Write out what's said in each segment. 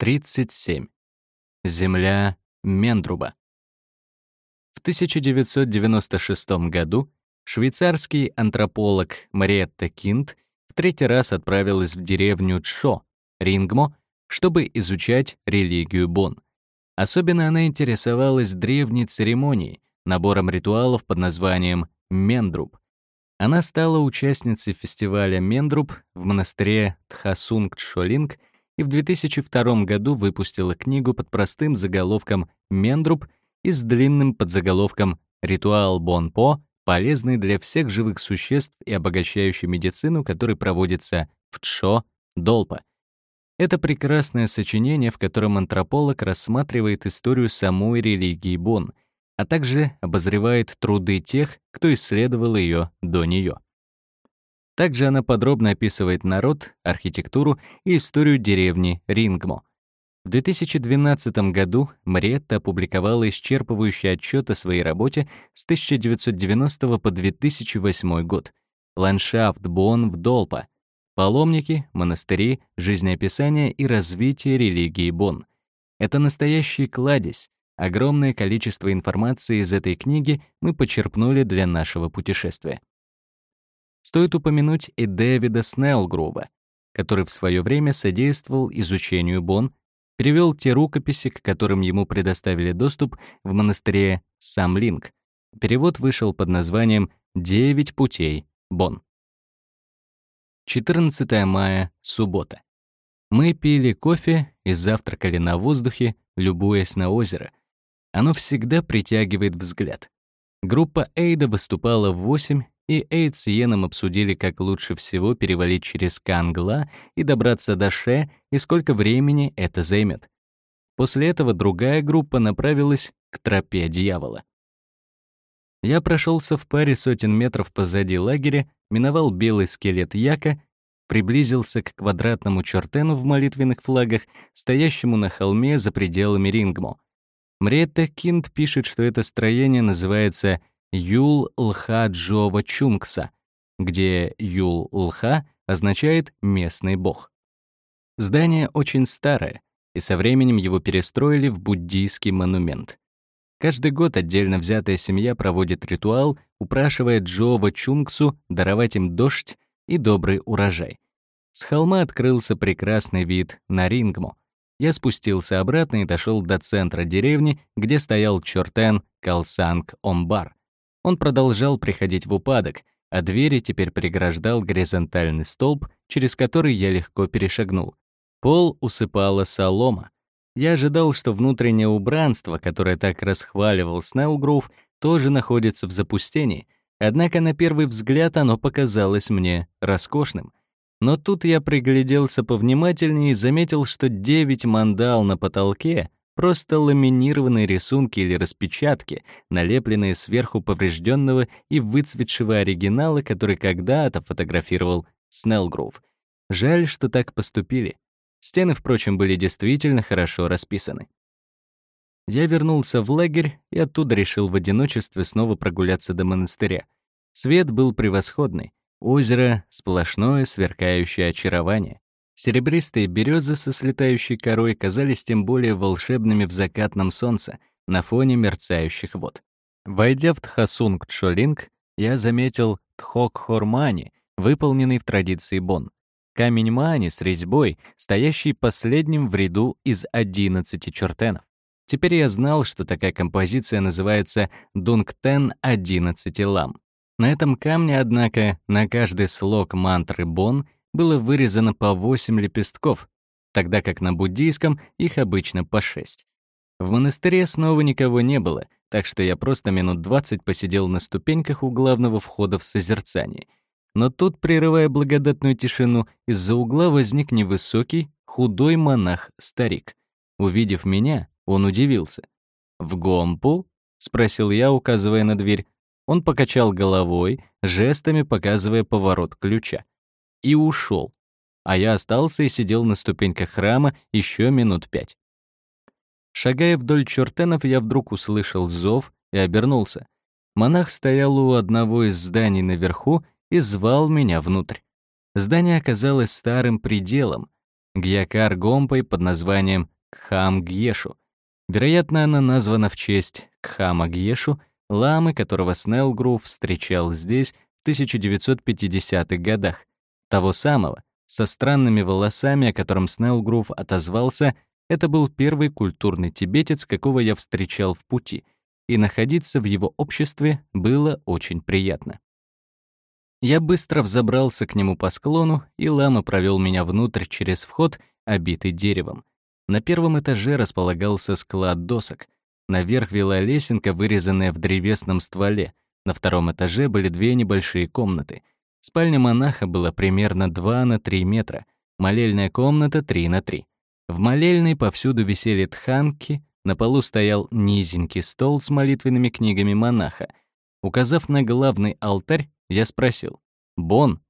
37. Земля Мендруба. В 1996 году швейцарский антрополог Мариетта Кинт в третий раз отправилась в деревню Чшо, Рингмо, чтобы изучать религию Бон. Особенно она интересовалась древней церемонией, набором ритуалов под названием Мендруб. Она стала участницей фестиваля Мендруб в монастыре Тхасунг-Чшолинг и в 2002 году выпустила книгу под простым заголовком «Мендруб» и с длинным подзаголовком «Ритуал Бонпо», полезный для всех живых существ и обогащающий медицину, который проводится в Чшо, Долпа. Это прекрасное сочинение, в котором антрополог рассматривает историю самой религии Бон — а также обозревает труды тех, кто исследовал ее до нее. Также она подробно описывает народ, архитектуру и историю деревни Рингмо. В 2012 году Мариетта опубликовала исчерпывающий отчет о своей работе с 1990 по 2008 год «Ландшафт Бон в Долпа. Паломники, монастыри, жизнеописание и развитие религии Бон». Это настоящий кладезь, Огромное количество информации из этой книги мы почерпнули для нашего путешествия. Стоит упомянуть и Дэвида Снеллгрува, который в свое время содействовал изучению Бон, перевел те рукописи, к которым ему предоставили доступ в монастыре Самлинг. Перевод вышел под названием «Девять путей Бон». 14 мая, суббота. Мы пили кофе и завтракали на воздухе, любуясь на озеро, оно всегда притягивает взгляд. Группа Эйда выступала в 8, и Эйд с Йеном обсудили, как лучше всего перевалить через Кангла и добраться до Ше, и сколько времени это займет. После этого другая группа направилась к тропе дьявола. Я прошелся в паре сотен метров позади лагеря, миновал белый скелет Яка, приблизился к квадратному чертену в молитвенных флагах, стоящему на холме за пределами Рингмо. Мретта Кинт пишет, что это строение называется Юл-Лха-Джова Чунгса, где Юл-Лха означает «местный бог». Здание очень старое, и со временем его перестроили в буддийский монумент. Каждый год отдельно взятая семья проводит ритуал, упрашивая Джова Чунгсу даровать им дождь и добрый урожай. С холма открылся прекрасный вид на Рингмо, я спустился обратно и дошел до центра деревни, где стоял Чортен Калсанг-Омбар. Он продолжал приходить в упадок, а двери теперь преграждал горизонтальный столб, через который я легко перешагнул. Пол усыпала солома. Я ожидал, что внутреннее убранство, которое так расхваливал Снеллгрув, тоже находится в запустении, однако на первый взгляд оно показалось мне роскошным — но тут я пригляделся повнимательнее и заметил, что девять мандал на потолке — просто ламинированные рисунки или распечатки, налепленные сверху поврежденного и выцветшего оригинала, который когда-то фотографировал Снеллгрув. Жаль, что так поступили. Стены, впрочем, были действительно хорошо расписаны. Я вернулся в лагерь и оттуда решил в одиночестве снова прогуляться до монастыря. Свет был превосходный. Озеро — сплошное сверкающее очарование. Серебристые березы со слетающей корой казались тем более волшебными в закатном солнце на фоне мерцающих вод. Войдя в Тхасунг Чолинг, я заметил Тхок Хормани, выполненный в традиции Бон. Камень Мани с резьбой, стоящий последним в ряду из 11 чертенов. Теперь я знал, что такая композиция называется Дунгтен 11 лам. На этом камне, однако, на каждый слог мантры Бон было вырезано по 8 лепестков, тогда как на буддийском их обычно по 6. В монастыре снова никого не было, так что я просто минут 20 посидел на ступеньках у главного входа в созерцание. Но тут, прерывая благодатную тишину, из-за угла возник невысокий, худой монах-старик. Увидев меня, он удивился. «В Гомпу?» — спросил я, указывая на дверь. Он покачал головой, жестами показывая поворот ключа. И ушел. А я остался и сидел на ступеньках храма еще минут пять. Шагая вдоль чертенов, я вдруг услышал зов и обернулся. Монах стоял у одного из зданий наверху и звал меня внутрь. Здание оказалось старым пределом. Гьякар-гомпой под названием Кхам-Гьешу. Вероятно, она названа в честь Кхама-Гьешу, ламы, которого Снеллгрув встречал здесь в 1950-х годах, того самого, со странными волосами, о котором Снеллгрув отозвался, это был первый культурный тибетец, какого я встречал в пути, и находиться в его обществе было очень приятно. Я быстро взобрался к нему по склону, и лама провел меня внутрь через вход, обитый деревом. На первом этаже располагался склад досок. Наверх вела лесенка, вырезанная в древесном стволе. На втором этаже были две небольшие комнаты. Спальня монаха была примерно 2 на 3 метра, молельная комната 3 на 3. В молельной повсюду висели тханки, на полу стоял низенький стол с молитвенными книгами монаха. Указав на главный алтарь, я спросил «Бон?».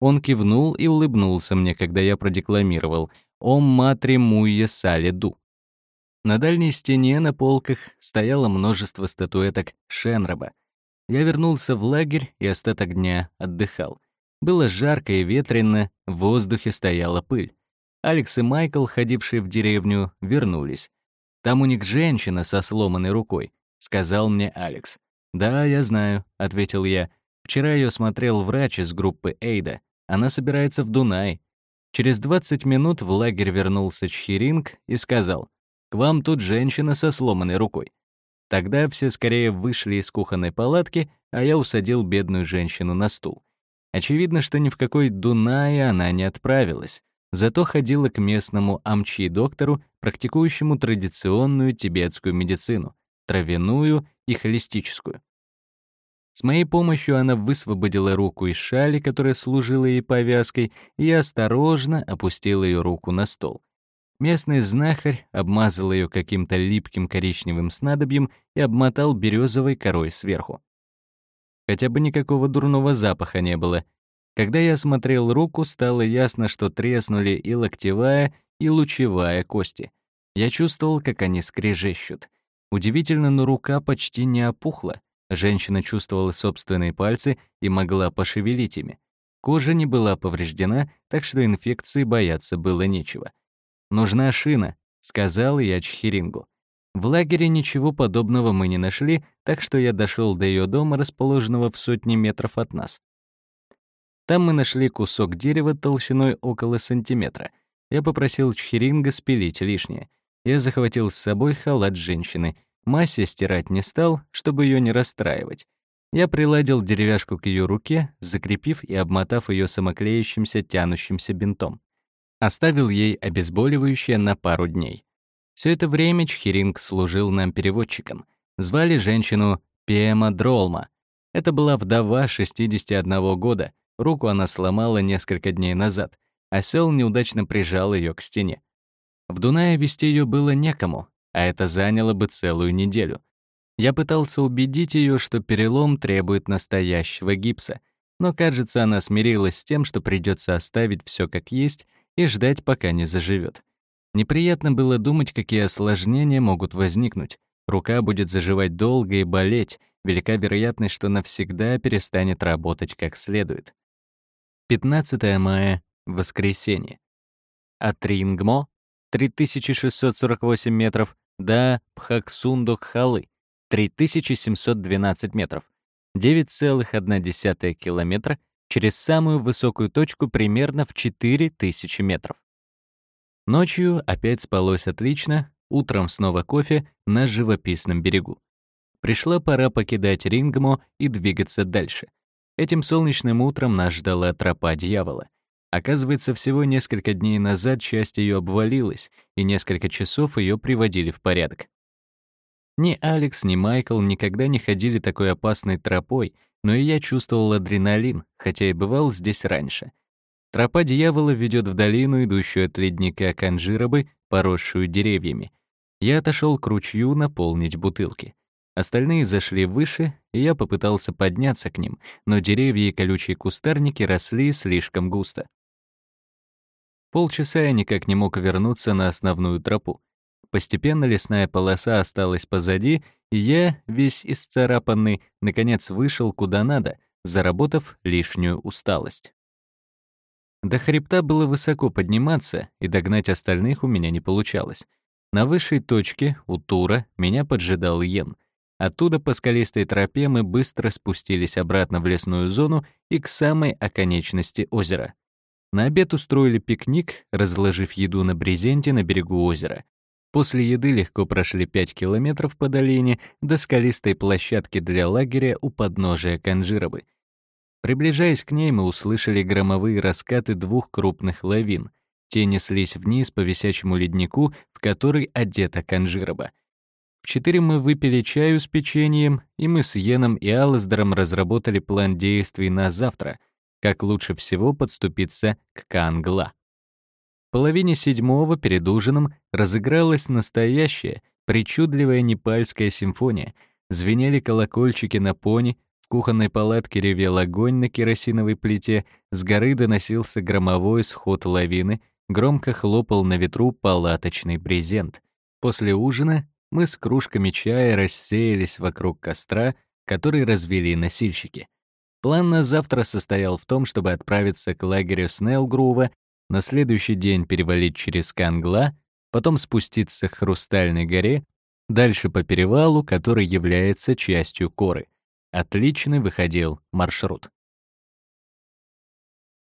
Он кивнул и улыбнулся мне, когда я продекламировал «Ом матри муе сале ду». На дальней стене на полках стояло множество статуэток Шенроба. Я вернулся в лагерь и остаток дня отдыхал. Было жарко и ветрено, в воздухе стояла пыль. Алекс и Майкл, ходившие в деревню, вернулись. «Там у них женщина со сломанной рукой», — сказал мне Алекс. «Да, я знаю», — ответил я. «Вчера ее смотрел врач из группы Эйда. Она собирается в Дунай. Через 20 минут в лагерь вернулся Чхиринг и сказал, «К вам тут женщина со сломанной рукой». Тогда все скорее вышли из кухонной палатки, а я усадил бедную женщину на стул. Очевидно, что ни в какой Дунае она не отправилась, зато ходила к местному амчи-доктору, практикующему традиционную тибетскую медицину, травяную и холистическую. С моей помощью она высвободила руку из шали, которая служила ей повязкой, и осторожно опустила ее руку на стол. Местный знахарь обмазал ее каким-то липким коричневым снадобьем и обмотал березовой корой сверху. Хотя бы никакого дурного запаха не было. Когда я осмотрел руку, стало ясно, что треснули и локтевая, и лучевая кости. Я чувствовал, как они скрежещут. Удивительно, но рука почти не опухла. Женщина чувствовала собственные пальцы и могла пошевелить ими. Кожа не была повреждена, так что инфекции бояться было нечего. «Нужна шина», — сказал я Чхирингу. В лагере ничего подобного мы не нашли, так что я дошел до ее дома, расположенного в сотне метров от нас. Там мы нашли кусок дерева толщиной около сантиметра. Я попросил Чхиринга спилить лишнее. Я захватил с собой халат женщины, Массе стирать не стал, чтобы ее не расстраивать. Я приладил деревяшку к ее руке, закрепив и обмотав ее самоклеящимся тянущимся бинтом. Оставил ей обезболивающее на пару дней. Все это время Чхиринг служил нам переводчиком. Звали женщину Пема Дролма. Это была вдова 61 года, руку она сломала несколько дней назад. Осел неудачно прижал ее к стене. В Дунае вести ее было некому, а это заняло бы целую неделю. Я пытался убедить ее, что перелом требует настоящего гипса, но, кажется, она смирилась с тем, что придется оставить все как есть и ждать, пока не заживет. Неприятно было думать, какие осложнения могут возникнуть. Рука будет заживать долго и болеть, велика вероятность, что навсегда перестанет работать как следует. 15 мая, воскресенье. От Рингмо, 3648 метров, до Пхаксундок-Халы, 3712 метров, 9,1 километра через самую высокую точку примерно в 4000 метров. Ночью опять спалось отлично, утром снова кофе на живописном берегу. Пришла пора покидать Рингмо и двигаться дальше. Этим солнечным утром нас ждала тропа дьявола. Оказывается, всего несколько дней назад часть ее обвалилась, и несколько часов ее приводили в порядок. Ни Алекс, ни Майкл никогда не ходили такой опасной тропой, но и я чувствовал адреналин, хотя и бывал здесь раньше. Тропа дьявола ведет в долину, идущую от ледника Канжирабы, поросшую деревьями. Я отошел к ручью наполнить бутылки. Остальные зашли выше, и я попытался подняться к ним, но деревья и колючие кустарники росли слишком густо. Полчаса я никак не мог вернуться на основную тропу. Постепенно лесная полоса осталась позади, и я, весь исцарапанный, наконец вышел куда надо, заработав лишнюю усталость. До хребта было высоко подниматься, и догнать остальных у меня не получалось. На высшей точке, у Тура, меня поджидал Йен. Оттуда по скалистой тропе мы быстро спустились обратно в лесную зону и к самой оконечности озера. На обед устроили пикник, разложив еду на брезенте на берегу озера. После еды легко прошли 5 километров по долине до скалистой площадки для лагеря у подножия Канжировы. Приближаясь к ней, мы услышали громовые раскаты двух крупных лавин. Те неслись вниз по висячему леднику, в который одета Канжирова. В четыре мы выпили чаю с печеньем, и мы с Йеном и Алласдером разработали план действий на завтра, как лучше всего подступиться к Кангла. Половине седьмого перед ужином разыгралась настоящая, причудливая непальская симфония. Звенели колокольчики на пони, в кухонной палатке ревел огонь на керосиновой плите, с горы доносился громовой сход лавины, громко хлопал на ветру палаточный брезент. После ужина мы с кружками чая рассеялись вокруг костра, который развели носильщики. План на завтра состоял в том, чтобы отправиться к лагерю Снеллгрува, на следующий день перевалить через Кангла, потом спуститься к Хрустальной горе, дальше по перевалу, который является частью коры. Отличный выходил маршрут.